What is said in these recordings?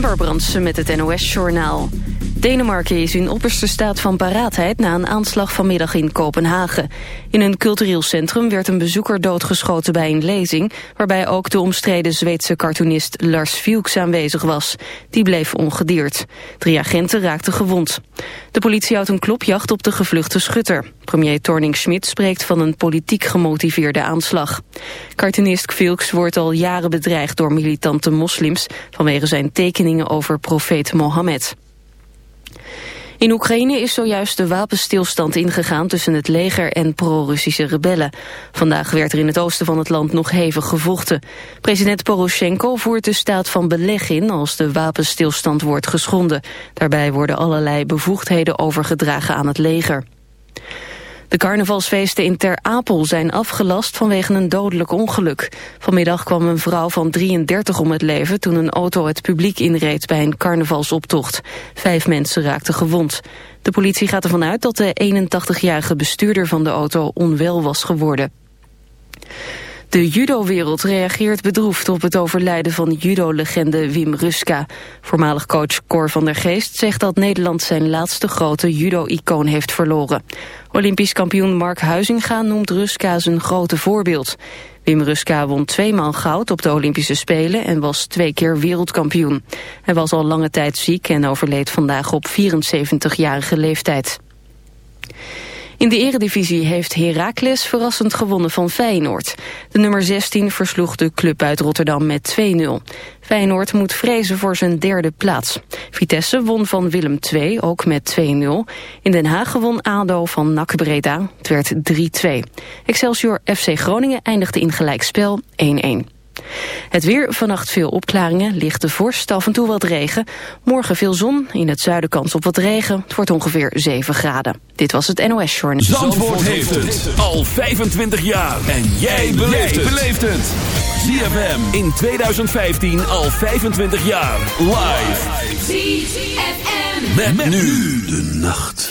Brandsen met het NOS-journaal. Denemarken is in opperste staat van paraatheid na een aanslag vanmiddag in Kopenhagen. In een cultureel centrum werd een bezoeker doodgeschoten bij een lezing... waarbij ook de omstreden Zweedse cartoonist Lars Vilks aanwezig was. Die bleef ongedierd. Drie agenten raakten gewond. De politie houdt een klopjacht op de gevluchte schutter. Premier Torning-Schmidt spreekt van een politiek gemotiveerde aanslag. Cartoonist Vilks wordt al jaren bedreigd door militante moslims... vanwege zijn tekeningen over profeet Mohammed. In Oekraïne is zojuist de wapenstilstand ingegaan tussen het leger en pro-Russische rebellen. Vandaag werd er in het oosten van het land nog hevig gevochten. President Poroshenko voert de staat van beleg in als de wapenstilstand wordt geschonden. Daarbij worden allerlei bevoegdheden overgedragen aan het leger. De carnavalsfeesten in Ter Apel zijn afgelast vanwege een dodelijk ongeluk. Vanmiddag kwam een vrouw van 33 om het leven toen een auto het publiek inreed bij een carnavalsoptocht. Vijf mensen raakten gewond. De politie gaat ervan uit dat de 81-jarige bestuurder van de auto onwel was geworden. De judo-wereld reageert bedroefd op het overlijden van judo-legende Wim Ruska. Voormalig coach Cor van der Geest zegt dat Nederland zijn laatste grote judo-icoon heeft verloren. Olympisch kampioen Mark Huizinga noemt Ruska zijn grote voorbeeld. Wim Ruska won tweemaal goud op de Olympische Spelen en was twee keer wereldkampioen. Hij was al lange tijd ziek en overleed vandaag op 74-jarige leeftijd. In de eredivisie heeft Heracles verrassend gewonnen van Feyenoord. De nummer 16 versloeg de club uit Rotterdam met 2-0. Feyenoord moet vrezen voor zijn derde plaats. Vitesse won van Willem II, ook met 2-0. In Den Haag won ADO van NAC Breda. Het werd 3-2. Excelsior FC Groningen eindigde in gelijkspel 1-1. Het weer, vannacht veel opklaringen, lichte vorst, af en toe wat regen. Morgen veel zon, in het zuiden kans op wat regen. Het wordt ongeveer 7 graden. Dit was het NOS Journal. Zandvoort, heeft het al 25 jaar. En jij beleeft het. ZFM in 2015 al 25 jaar. Live. ZFM. Met, met nu de nacht.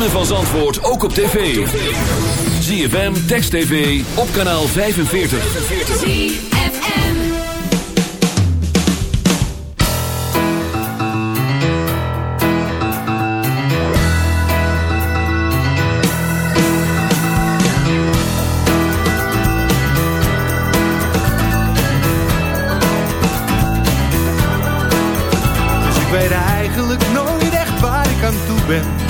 Ritme van Zandvoort ook op tv. ZFM, Text TV, op kanaal 45. ZFM Dus ik weet eigenlijk nooit echt waar ik aan toe ben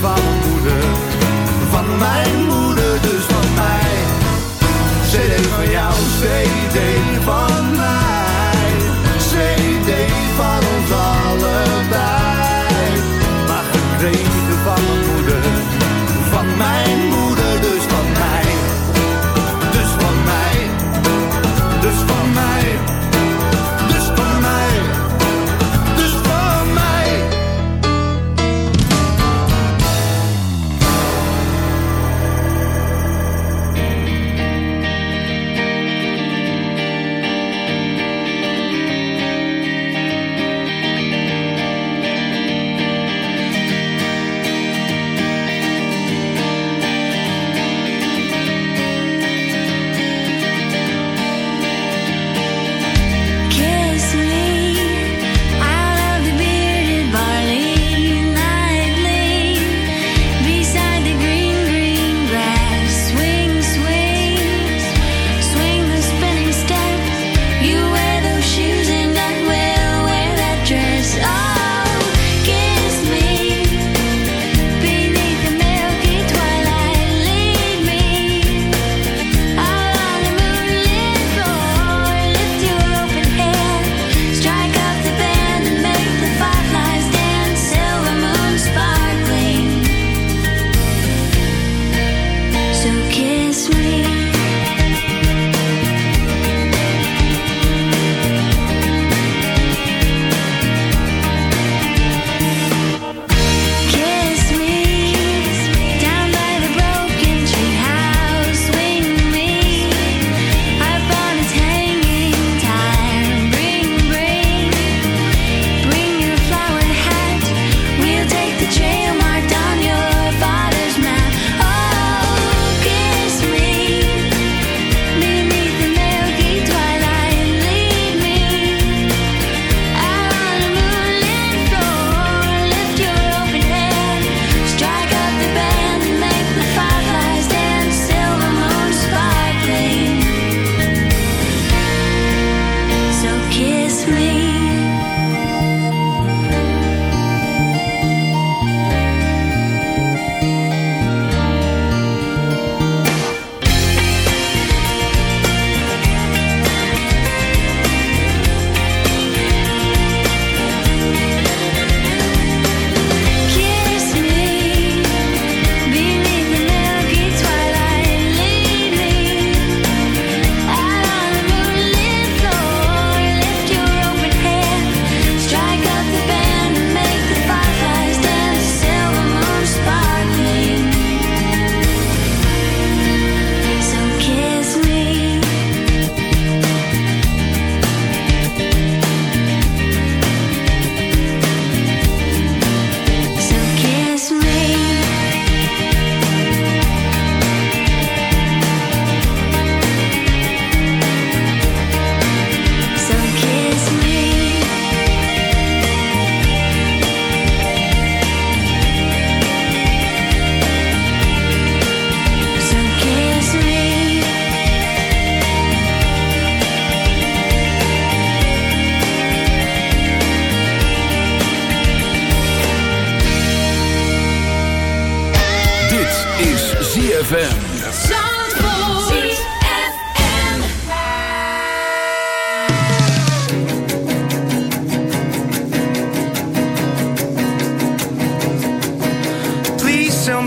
Van mijn moeder. Van mijn moeder, dus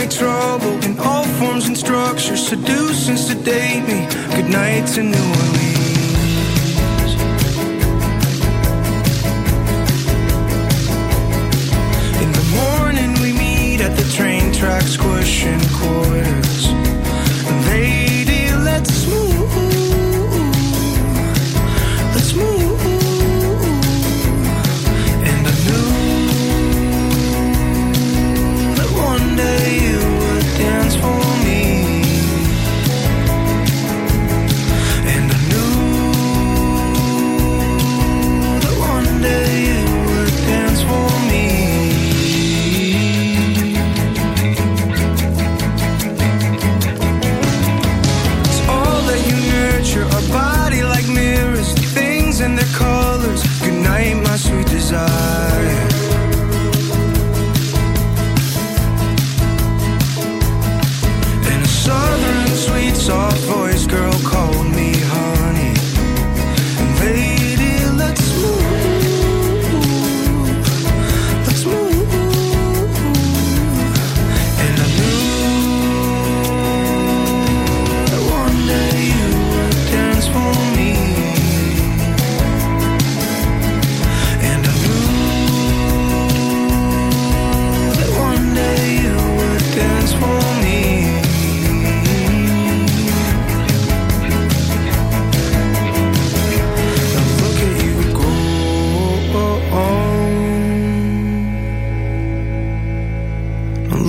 me trouble in all forms and structures. Seduce and sedate me. Good night to New Orleans. In the morning we meet at the train tracks, squishing quarters.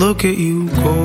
look at you go.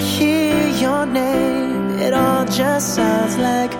Hear your name. It all just sounds like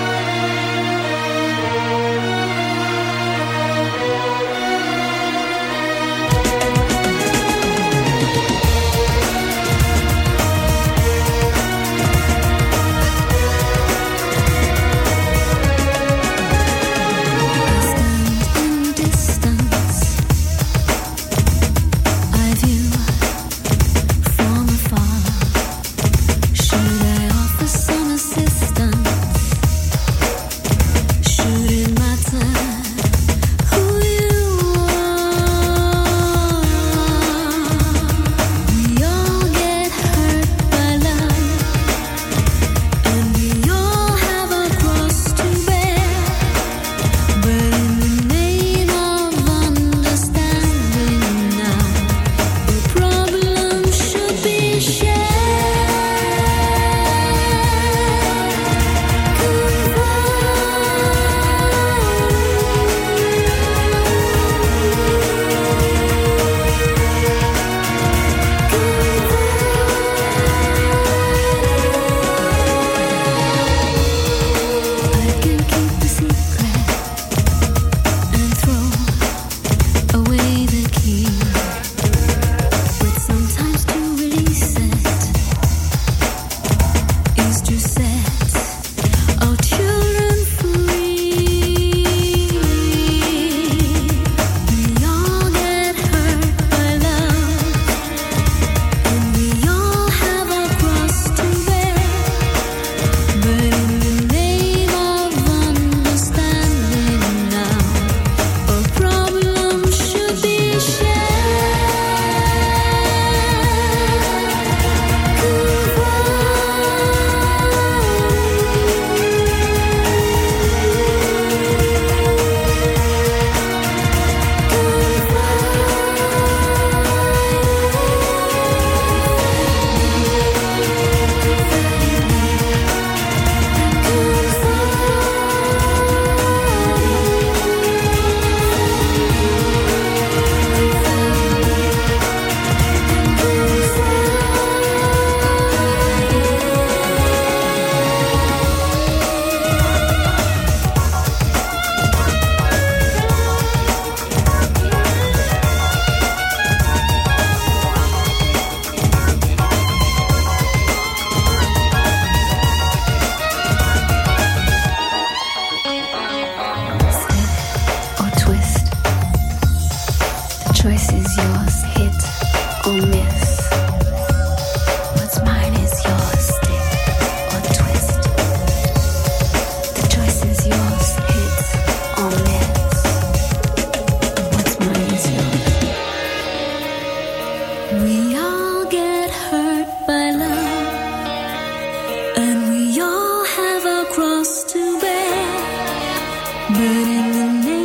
In the name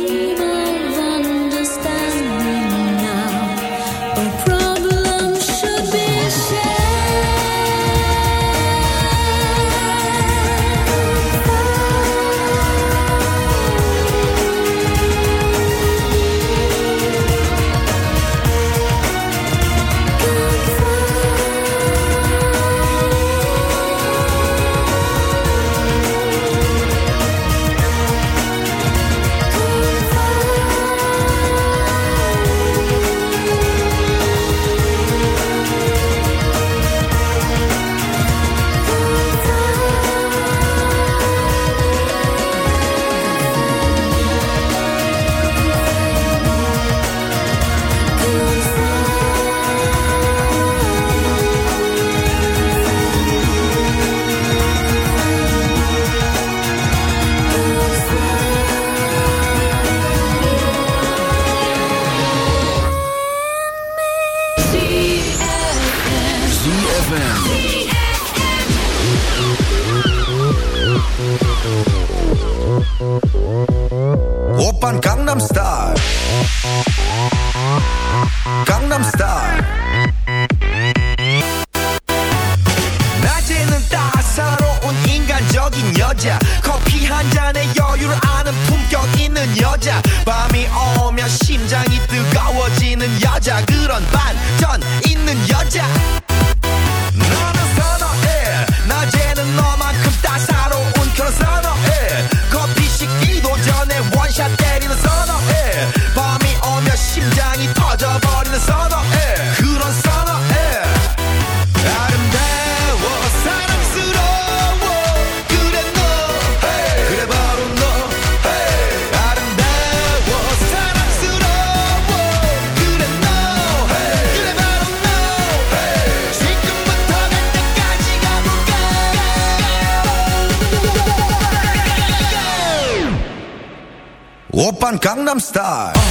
Gangnam Style.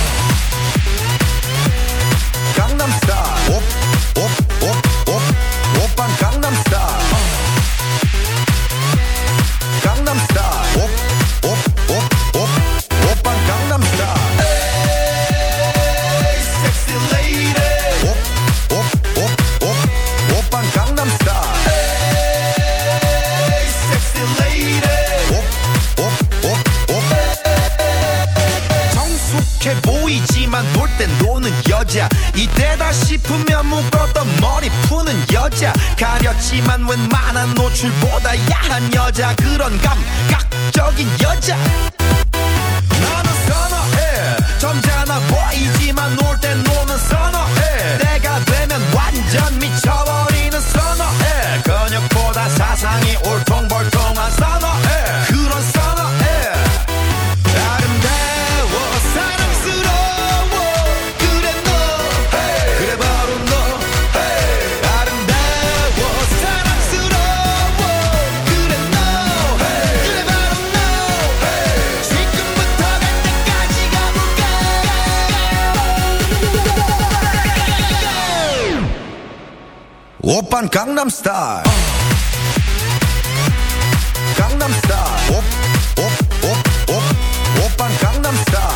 stop.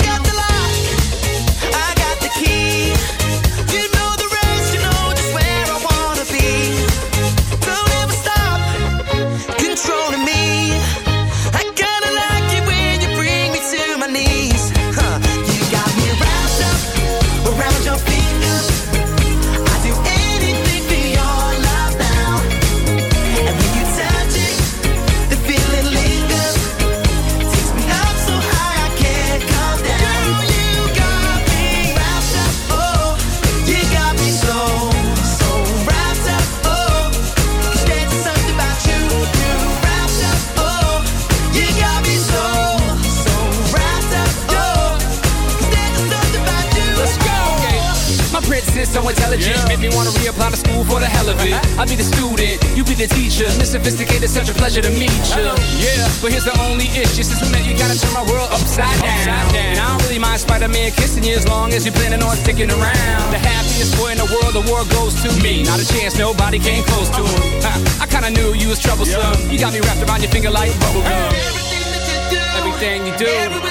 wanna reapply to school for the hell of it. I'll be the student, you be the teacher. Miss Sophisticated, such a pleasure to meet you. Yeah, but here's the only issue. Since we met, you gotta turn my world upside down. And I don't really mind Spider-Man kissing you as long as you're planning on sticking around. The happiest boy in the world, the world goes to me. Not a chance, nobody came close to him. I kinda knew you was troublesome. You got me wrapped around your finger like bubblegum. Everything that you do, Everything you do.